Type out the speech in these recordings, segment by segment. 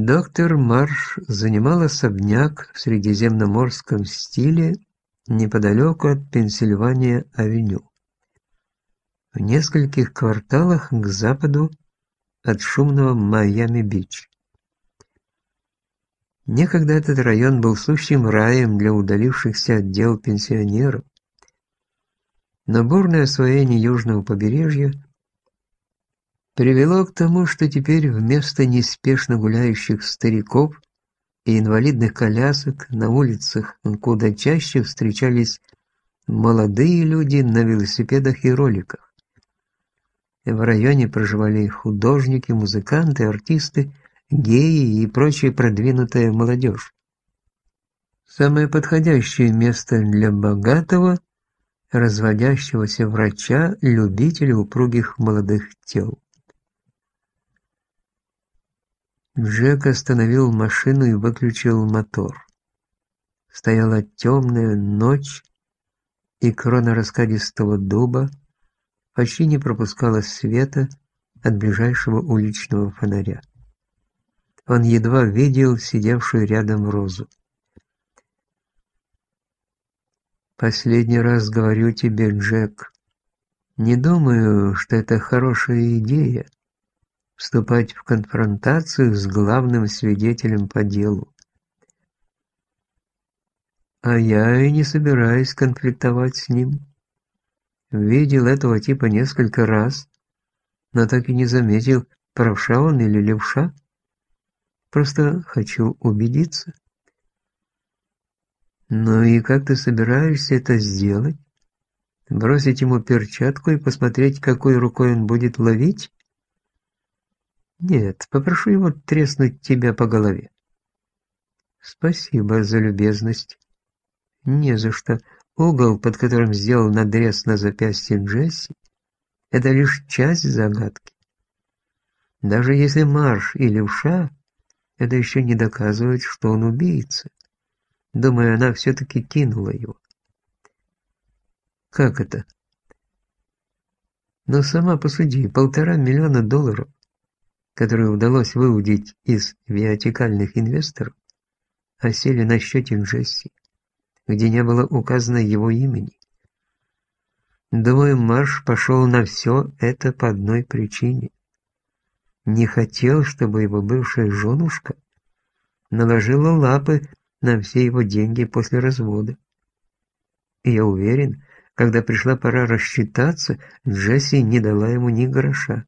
Доктор Марш занимал особняк в средиземноморском стиле неподалеку от Пенсильвания-авеню. В нескольких кварталах к западу от шумного Майами-Бич. Некогда этот район был сущим раем для удалившихся от дел пенсионеров, но бурное освоение южного побережья привело к тому, что теперь вместо неспешно гуляющих стариков и инвалидных колясок на улицах куда чаще встречались молодые люди на велосипедах и роликах. В районе проживали художники, музыканты, артисты, геи и прочая продвинутая молодежь. Самое подходящее место для богатого, разводящегося врача, любителя упругих молодых тел. Джек остановил машину и выключил мотор. Стояла темная ночь, и крона раскадистого дуба почти не пропускала света от ближайшего уличного фонаря. Он едва видел сидевшую рядом Розу. «Последний раз говорю тебе, Джек, не думаю, что это хорошая идея вступать в конфронтацию с главным свидетелем по делу. А я и не собираюсь конфликтовать с ним. Видел этого типа несколько раз, но так и не заметил, правша он или левша. Просто хочу убедиться. Ну и как ты собираешься это сделать? Бросить ему перчатку и посмотреть, какой рукой он будет ловить? Нет, попрошу его треснуть тебя по голове. Спасибо за любезность. Не за что. Угол, под которым сделал надрез на запястье Джесси, это лишь часть загадки. Даже если марш или уша это еще не доказывает, что он убийца. Думаю, она все-таки кинула его. Как это? Но сама посуди, полтора миллиона долларов, которые удалось выудить из виатикальных инвесторов, осели на счете Джесси, где не было указано его имени. Думаю, Марш пошел на все это по одной причине не хотел, чтобы его бывшая женушка наложила лапы на все его деньги после развода. И я уверен, когда пришла пора рассчитаться, Джесси не дала ему ни гроша.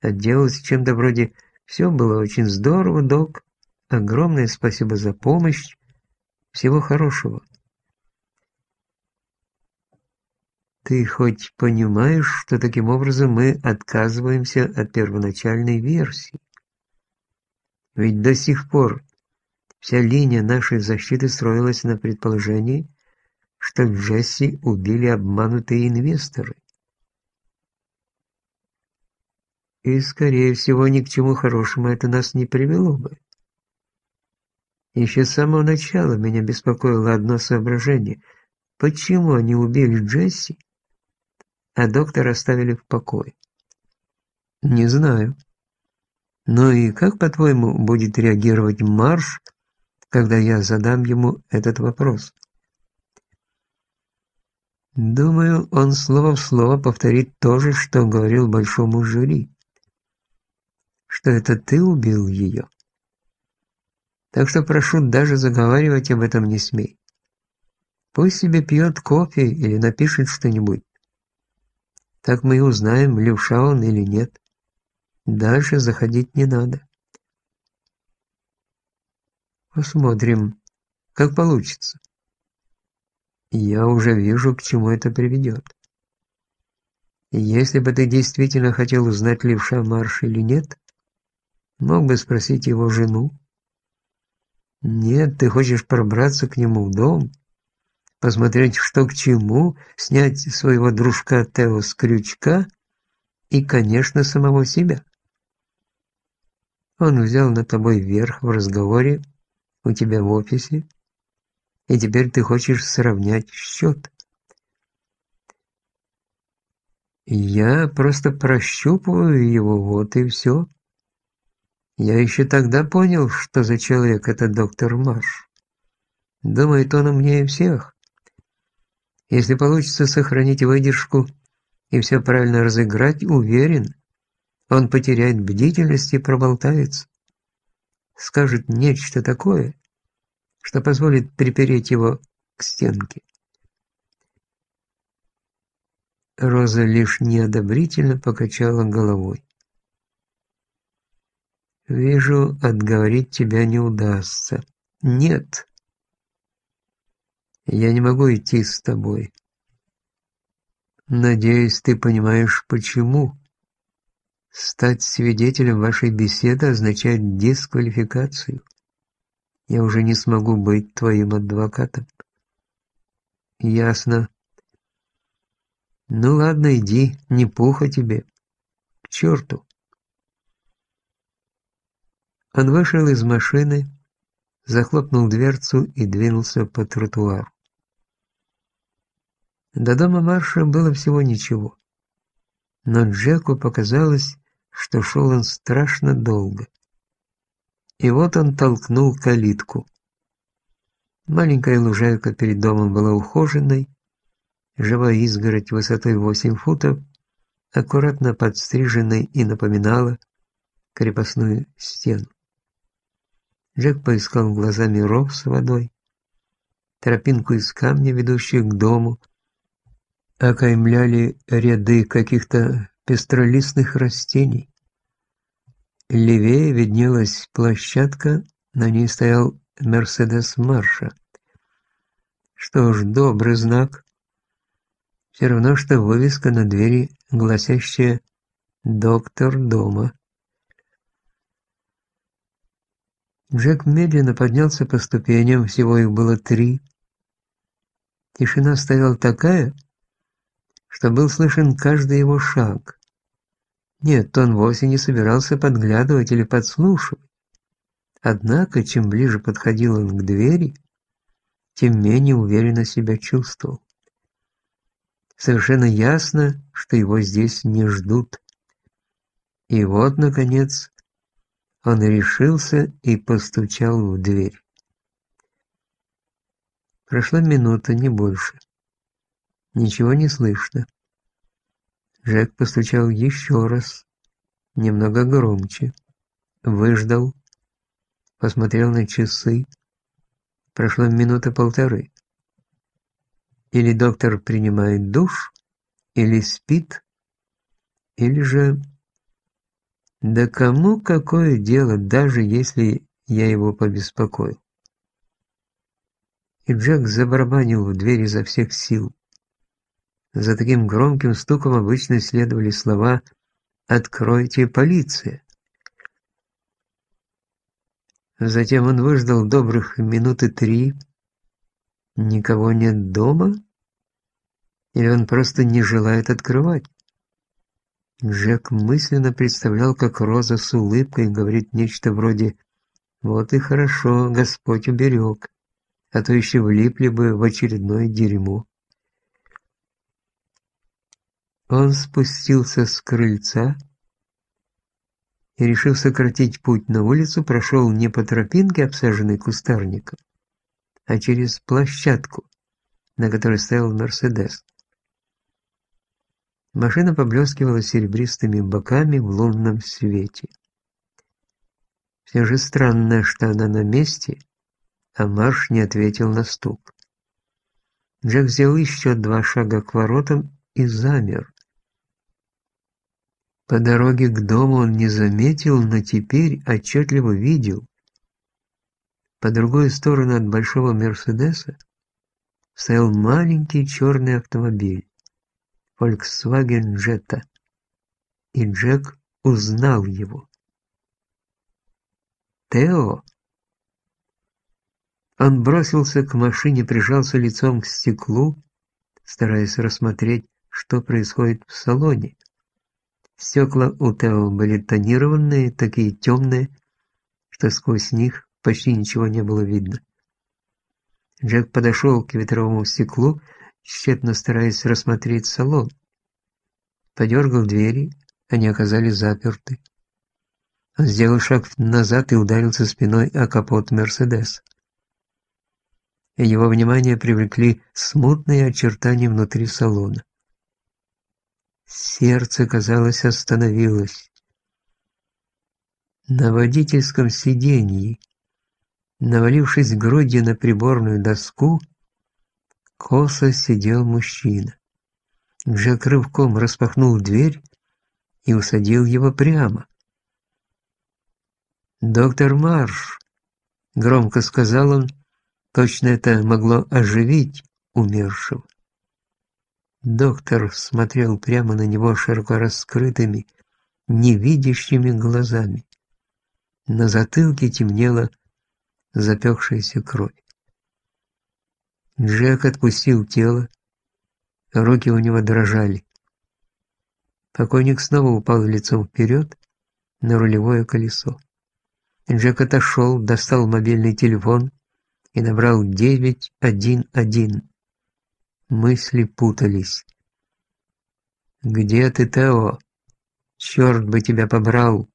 Отделалась чем-то вроде «Все было очень здорово, док. Огромное спасибо за помощь. Всего хорошего». Ты хоть понимаешь, что таким образом мы отказываемся от первоначальной версии? Ведь до сих пор вся линия нашей защиты строилась на предположении, что Джесси убили обманутые инвесторы. И, скорее всего, ни к чему хорошему это нас не привело бы. Еще с самого начала меня беспокоило одно соображение. Почему они убили Джесси, а доктора оставили в покое. Не знаю. Ну и как, по-твоему, будет реагировать Марш, когда я задам ему этот вопрос? Думаю, он слово в слово повторит то же, что говорил большому жюри. Что это ты убил ее. Так что прошу, даже заговаривать об этом не смей. Пусть себе пьет кофе или напишет что-нибудь. Так мы и узнаем, левша он или нет. Дальше заходить не надо. Посмотрим, как получится. Я уже вижу, к чему это приведет. Если бы ты действительно хотел узнать, левша Марш или нет, мог бы спросить его жену. Нет, ты хочешь пробраться к нему в дом посмотреть, что к чему, снять своего дружка Тео с крючка и, конечно, самого себя. Он взял над тобой верх в разговоре у тебя в офисе, и теперь ты хочешь сравнять счет. Я просто прощупываю его, вот и все. Я еще тогда понял, что за человек этот доктор Марш. Думает он умнее всех. Если получится сохранить выдержку и все правильно разыграть, уверен, он потеряет бдительность и проболтается. Скажет нечто такое, что позволит припереть его к стенке. Роза лишь неодобрительно покачала головой. «Вижу, отговорить тебя не удастся. Нет, я не могу идти с тобой. Надеюсь, ты понимаешь, почему. Стать свидетелем вашей беседы означает дисквалификацию. Я уже не смогу быть твоим адвокатом. Ясно. Ну ладно, иди, не пуха тебе. К черту. Он вышел из машины, захлопнул дверцу и двинулся по тротуару. До дома Марша было всего ничего. Но Джеку показалось, что шел он страшно долго. И вот он толкнул калитку. Маленькая лужайка перед домом была ухоженной, живая изгородь высотой 8 футов, аккуратно подстриженной и напоминала крепостную стену. Джек поискал глазами ров с водой, тропинку из камня, ведущую к дому, окаймляли ряды каких-то пестролистных растений. Левее виднелась площадка, на ней стоял Мерседес Марша. Что ж, добрый знак. Все равно, что вывеска на двери, гласящая «Доктор дома». Джек медленно поднялся по ступеням, всего их было три. Тишина стояла такая, что был слышен каждый его шаг. Нет, он вовсе не собирался подглядывать или подслушивать. Однако, чем ближе подходил он к двери, тем менее уверенно себя чувствовал. Совершенно ясно, что его здесь не ждут. И вот, наконец, он решился и постучал в дверь. Прошла минута, не больше. Ничего не слышно. Джек постучал еще раз, немного громче. Выждал, посмотрел на часы. Прошло минуты полторы. Или доктор принимает душ, или спит, или же... Да кому какое дело, даже если я его побеспокоил? И Джек забарабанил в дверь изо всех сил. За таким громким стуком обычно следовали слова «Откройте, полиция!». Затем он выждал добрых минуты три. Никого нет дома? Или он просто не желает открывать? Джек мысленно представлял, как Роза с улыбкой говорит нечто вроде «Вот и хорошо, Господь уберег, а то еще влипли бы в очередное дерьмо». Он спустился с крыльца и, решив сократить путь на улицу, прошел не по тропинке, обсаженной кустарником, а через площадку, на которой стоял Мерседес. Машина поблескивала серебристыми боками в лунном свете. Все же странно, что она на месте, а Марш не ответил на стук. Джек сделал еще два шага к воротам и замер. По дороге к дому он не заметил, но теперь отчетливо видел. По другую сторону от большого Мерседеса стоял маленький черный автомобиль Volkswagen Jetta, и Джек узнал его. Тео! Он бросился к машине, прижался лицом к стеклу, стараясь рассмотреть, что происходит в салоне. Стекла у Тео были тонированные, такие темные, что сквозь них почти ничего не было видно. Джек подошел к ветровому стеклу, тщетно стараясь рассмотреть салон. Подергал двери, они оказались заперты. Он сделал шаг назад и ударился спиной о капот Мерседеса. Его внимание привлекли смутные очертания внутри салона. Сердце, казалось, остановилось. На водительском сиденье, навалившись грудью на приборную доску, косо сидел мужчина. Джек рывком распахнул дверь и усадил его прямо. «Доктор Марш!» — громко сказал он, точно это могло оживить умершего. Доктор смотрел прямо на него широко раскрытыми, невидящими глазами. На затылке темнела запекшаяся кровь. Джек отпустил тело, руки у него дрожали. Покойник снова упал лицом вперед на рулевое колесо. Джек отошел, достал мобильный телефон и набрал 911. Мысли путались. «Где ты, Тео? Черт бы тебя побрал!»